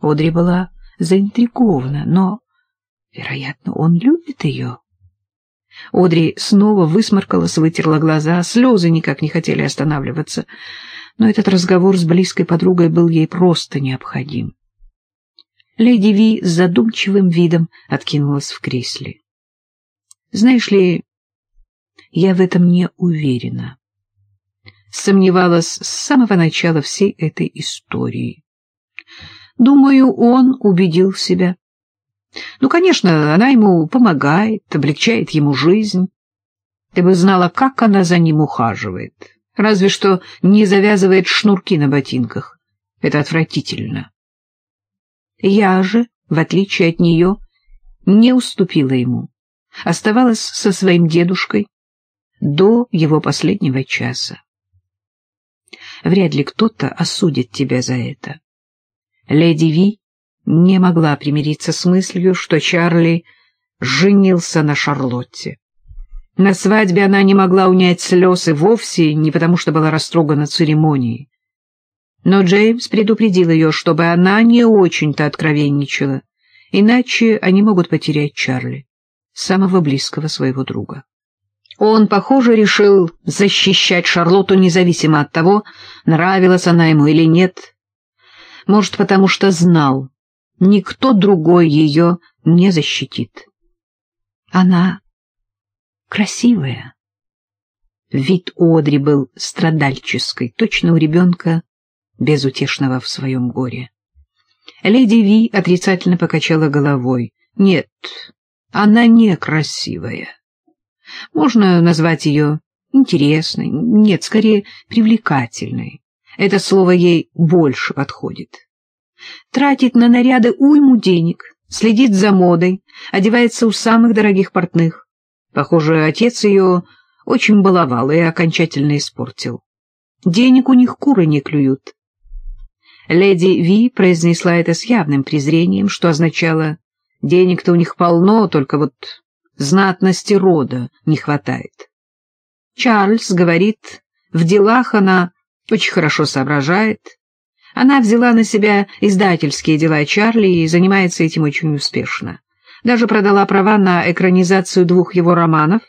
Одри была заинтригована, но, вероятно, он любит ее. Одри снова высморкалась, вытерла глаза, слезы никак не хотели останавливаться, но этот разговор с близкой подругой был ей просто необходим. Леди Ви с задумчивым видом откинулась в кресле. «Знаешь ли, я в этом не уверена. Сомневалась с самого начала всей этой истории. Думаю, он убедил себя. Ну, конечно, она ему помогает, облегчает ему жизнь. Ты бы знала, как она за ним ухаживает. Разве что не завязывает шнурки на ботинках. Это отвратительно. Я же, в отличие от нее, не уступила ему. Оставалась со своим дедушкой до его последнего часа. Вряд ли кто-то осудит тебя за это. Леди Ви не могла примириться с мыслью, что Чарли женился на Шарлотте. На свадьбе она не могла унять слез и вовсе не потому, что была растрогана церемонией. Но Джеймс предупредил ее, чтобы она не очень-то откровенничала, иначе они могут потерять Чарли, самого близкого своего друга. Он, похоже, решил защищать Шарлотту независимо от того, нравилась она ему или нет. Может, потому что знал, никто другой ее не защитит. Она красивая. Вид Одри был страдальческой, точно у ребенка, безутешного в своем горе. Леди Ви отрицательно покачала головой. Нет, она не красивая. Можно назвать ее интересной, нет, скорее привлекательной. Это слово ей больше подходит. Тратит на наряды уйму денег, следит за модой, одевается у самых дорогих портных. Похоже, отец ее очень баловал и окончательно испортил. Денег у них куры не клюют. Леди Ви произнесла это с явным презрением, что означало «денег-то у них полно, только вот знатности рода не хватает. Чарльз говорит, в делах она очень хорошо соображает. Она взяла на себя издательские дела Чарли и занимается этим очень успешно. Даже продала права на экранизацию двух его романов,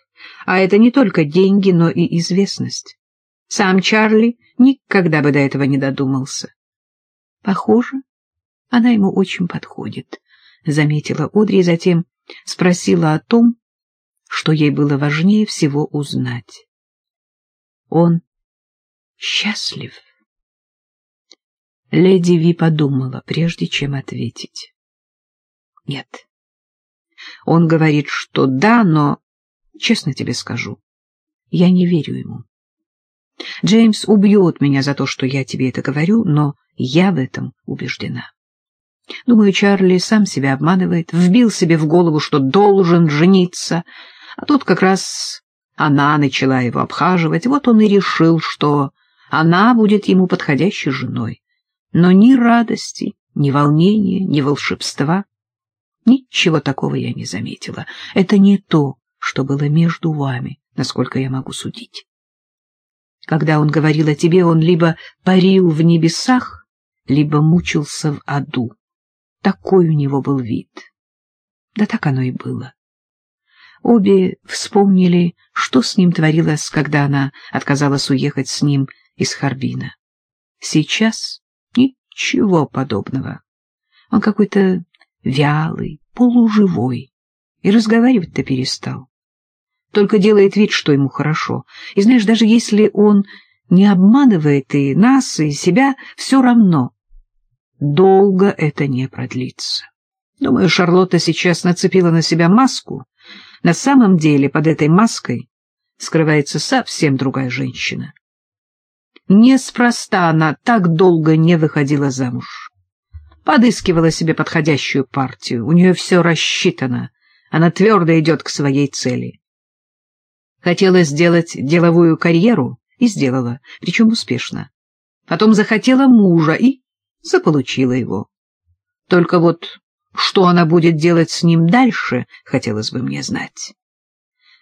а это не только деньги, но и известность. Сам Чарли никогда бы до этого не додумался. Похоже, она ему очень подходит, — заметила Одри, затем спросила о том, что ей было важнее всего узнать. Он счастлив. Леди Ви подумала, прежде чем ответить. Нет. Он говорит, что да, но, честно тебе скажу, я не верю ему. Джеймс убьет меня за то, что я тебе это говорю, но я в этом убеждена. Думаю, Чарли сам себя обманывает, вбил себе в голову, что должен жениться, а тут как раз она начала его обхаживать, вот он и решил, что она будет ему подходящей женой. Но ни радости, ни волнения, ни волшебства, ничего такого я не заметила. Это не то, что было между вами, насколько я могу судить. Когда он говорил о тебе, он либо парил в небесах, либо мучился в аду. Такой у него был вид. Да так оно и было. Обе вспомнили, что с ним творилось, когда она отказалась уехать с ним из Харбина. Сейчас ничего подобного. Он какой-то вялый, полуживой, и разговаривать-то перестал. Только делает вид, что ему хорошо. И знаешь, даже если он не обманывает и нас, и себя, все равно долго это не продлится. Думаю, Шарлотта сейчас нацепила на себя маску. На самом деле под этой маской скрывается совсем другая женщина. Неспроста она так долго не выходила замуж. Подыскивала себе подходящую партию, у нее все рассчитано, она твердо идет к своей цели. Хотела сделать деловую карьеру и сделала, причем успешно. Потом захотела мужа и заполучила его. Только вот что она будет делать с ним дальше, хотелось бы мне знать.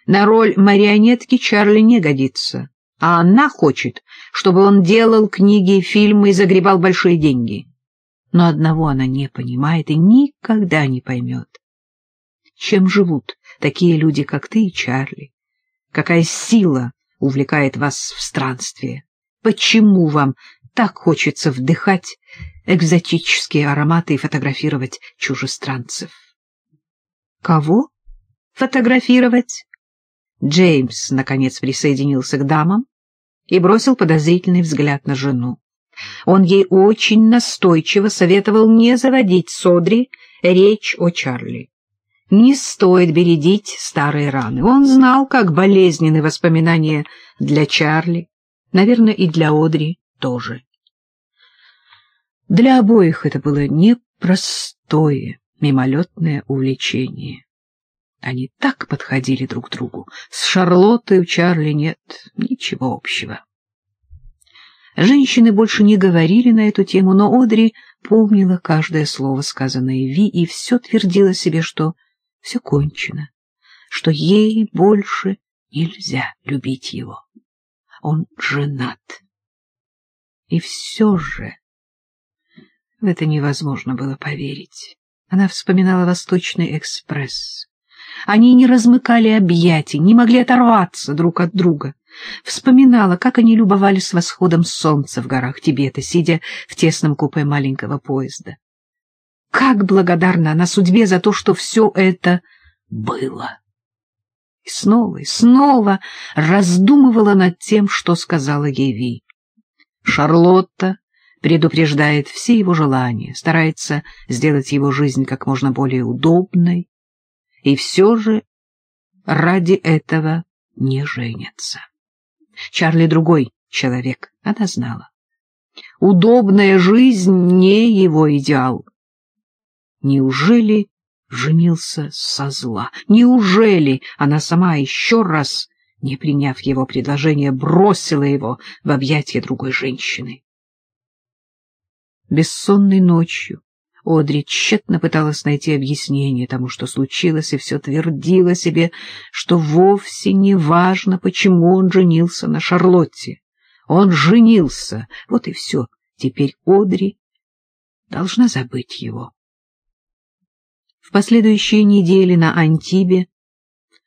На роль марионетки Чарли не годится, а она хочет, чтобы он делал книги и фильмы и загребал большие деньги. Но одного она не понимает и никогда не поймет. Чем живут такие люди, как ты и Чарли? Какая сила увлекает вас в странстве? Почему вам так хочется вдыхать экзотические ароматы и фотографировать чужестранцев? Кого фотографировать? Джеймс, наконец, присоединился к дамам и бросил подозрительный взгляд на жену. Он ей очень настойчиво советовал не заводить с Одри речь о Чарли. Не стоит бередить старые раны. Он знал, как болезненны воспоминания для Чарли, наверное, и для Одри тоже. Для обоих это было непростое, мимолетное увлечение. Они так подходили друг к другу. С Шарлоттой у Чарли нет ничего общего. Женщины больше не говорили на эту тему, но Одри помнила каждое слово, сказанное Ви, и все твердила себе, что все кончено, что ей больше нельзя любить его. Он женат. И все же в это невозможно было поверить. Она вспоминала Восточный экспресс. Они не размыкали объятий, не могли оторваться друг от друга. Вспоминала, как они любовались восходом солнца в горах Тибета, сидя в тесном купе маленького поезда. Как благодарна она судьбе за то, что все это было. И снова и снова раздумывала над тем, что сказала ей Ви. Шарлотта предупреждает все его желания, старается сделать его жизнь как можно более удобной, и все же ради этого не женится. Чарли другой человек, она знала. Удобная жизнь не его идеал. Неужели женился со зла? Неужели она сама еще раз, не приняв его предложение, бросила его в объятия другой женщины? Бессонной ночью Одри тщетно пыталась найти объяснение тому, что случилось, и все твердила себе, что вовсе не важно, почему он женился на Шарлотте. Он женился, вот и все. Теперь Одри должна забыть его. В последующие недели на Антибе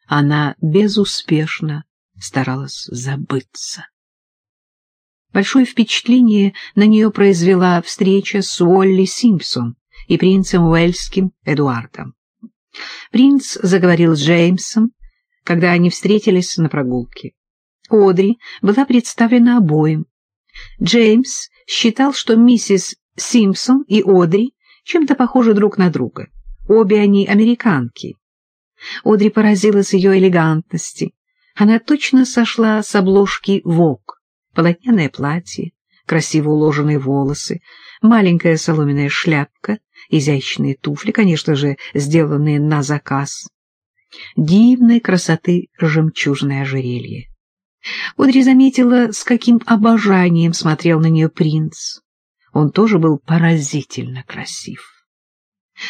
она безуспешно старалась забыться. Большое впечатление на нее произвела встреча с Уолли Симпсон, и принцем Уэльским Эдуардом. Принц заговорил с Джеймсом, когда они встретились на прогулке. Одри была представлена обоим. Джеймс считал, что миссис Симпсон и Одри чем-то похожи друг на друга. Обе они американки. Одри поразилась ее элегантности. Она точно сошла с обложки «Вог». Полотняное платье, красиво уложенные волосы, маленькая соломенная шляпка изящные туфли, конечно же, сделанные на заказ, дивной красоты жемчужное ожерелье. Одри заметила, с каким обожанием смотрел на нее принц. Он тоже был поразительно красив.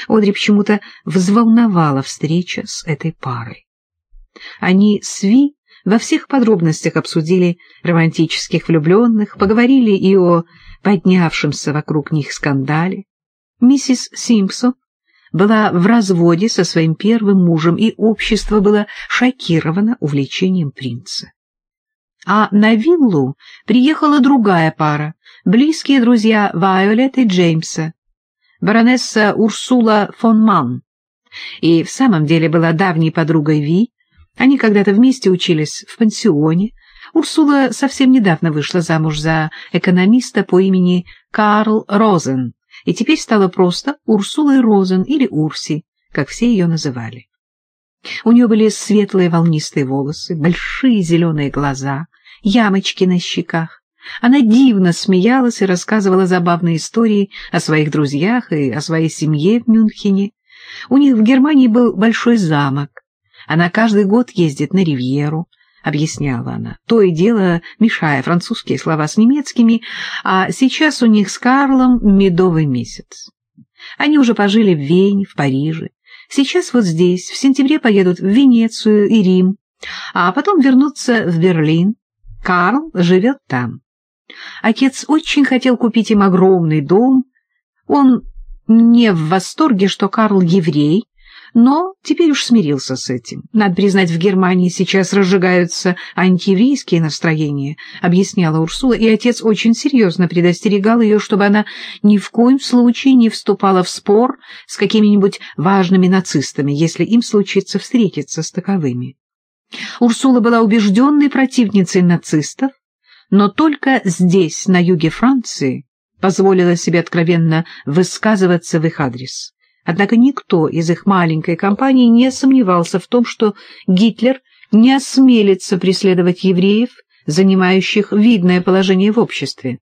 Одри почему-то взволновала встреча с этой парой. Они с Ви во всех подробностях обсудили романтических влюбленных, поговорили и о поднявшемся вокруг них скандале, Миссис Симпсон была в разводе со своим первым мужем, и общество было шокировано увлечением принца. А на виллу приехала другая пара, близкие друзья Вайолет и Джеймса, баронесса Урсула фон Ман, и в самом деле была давней подругой Ви, они когда-то вместе учились в пансионе, Урсула совсем недавно вышла замуж за экономиста по имени Карл Розен, и теперь стала просто Урсулой Розен или Урси, как все ее называли. У нее были светлые волнистые волосы, большие зеленые глаза, ямочки на щеках. Она дивно смеялась и рассказывала забавные истории о своих друзьях и о своей семье в Мюнхене. У них в Германии был большой замок. Она каждый год ездит на Ривьеру, — объясняла она, то и дело мешая французские слова с немецкими, а сейчас у них с Карлом медовый месяц. Они уже пожили в Вене, в Париже. Сейчас вот здесь, в сентябре поедут в Венецию и Рим, а потом вернутся в Берлин. Карл живет там. Отец очень хотел купить им огромный дом, Он не в восторге, что Карл еврей, но теперь уж смирился с этим. Надо признать, в Германии сейчас разжигаются антиеврейские настроения, объясняла Урсула, и отец очень серьезно предостерегал ее, чтобы она ни в коем случае не вступала в спор с какими-нибудь важными нацистами, если им случится встретиться с таковыми. Урсула была убежденной противницей нацистов, но только здесь, на юге Франции, позволила себе откровенно высказываться в их адрес. Однако никто из их маленькой компании не сомневался в том, что Гитлер не осмелится преследовать евреев, занимающих видное положение в обществе.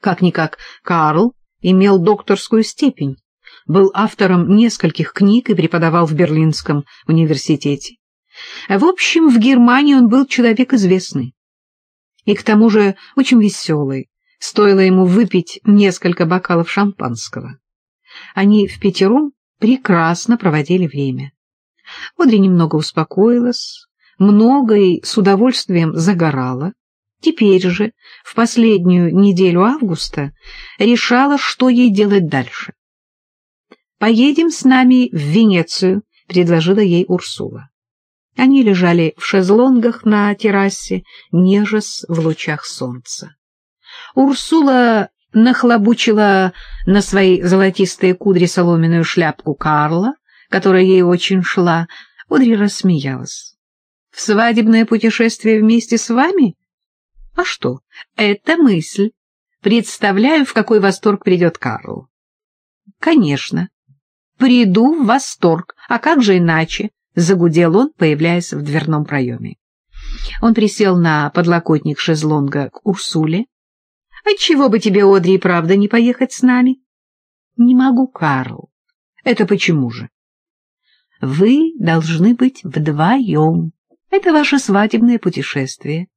Как-никак Карл имел докторскую степень, был автором нескольких книг и преподавал в Берлинском университете. В общем, в Германии он был человек известный. И к тому же очень веселый, стоило ему выпить несколько бокалов шампанского. Они в пятером прекрасно проводили время. Одри немного успокоилась, много и с удовольствием загорала. Теперь же, в последнюю неделю августа, решала, что ей делать дальше. «Поедем с нами в Венецию», — предложила ей Урсула. Они лежали в шезлонгах на террасе, нежась в лучах солнца. Урсула нахлобучила на свои золотистые кудри соломенную шляпку Карла, которая ей очень шла. Одри рассмеялась. — В свадебное путешествие вместе с вами? — А что? Это мысль. Представляю, в какой восторг придет Карл. — Конечно. Приду в восторг. А как же иначе? — загудел он, появляясь в дверном проеме. Он присел на подлокотник шезлонга к Урсуле, Отчего бы тебе, Одри, и правда не поехать с нами? — Не могу, Карл. — Это почему же? — Вы должны быть вдвоем. Это ваше свадебное путешествие.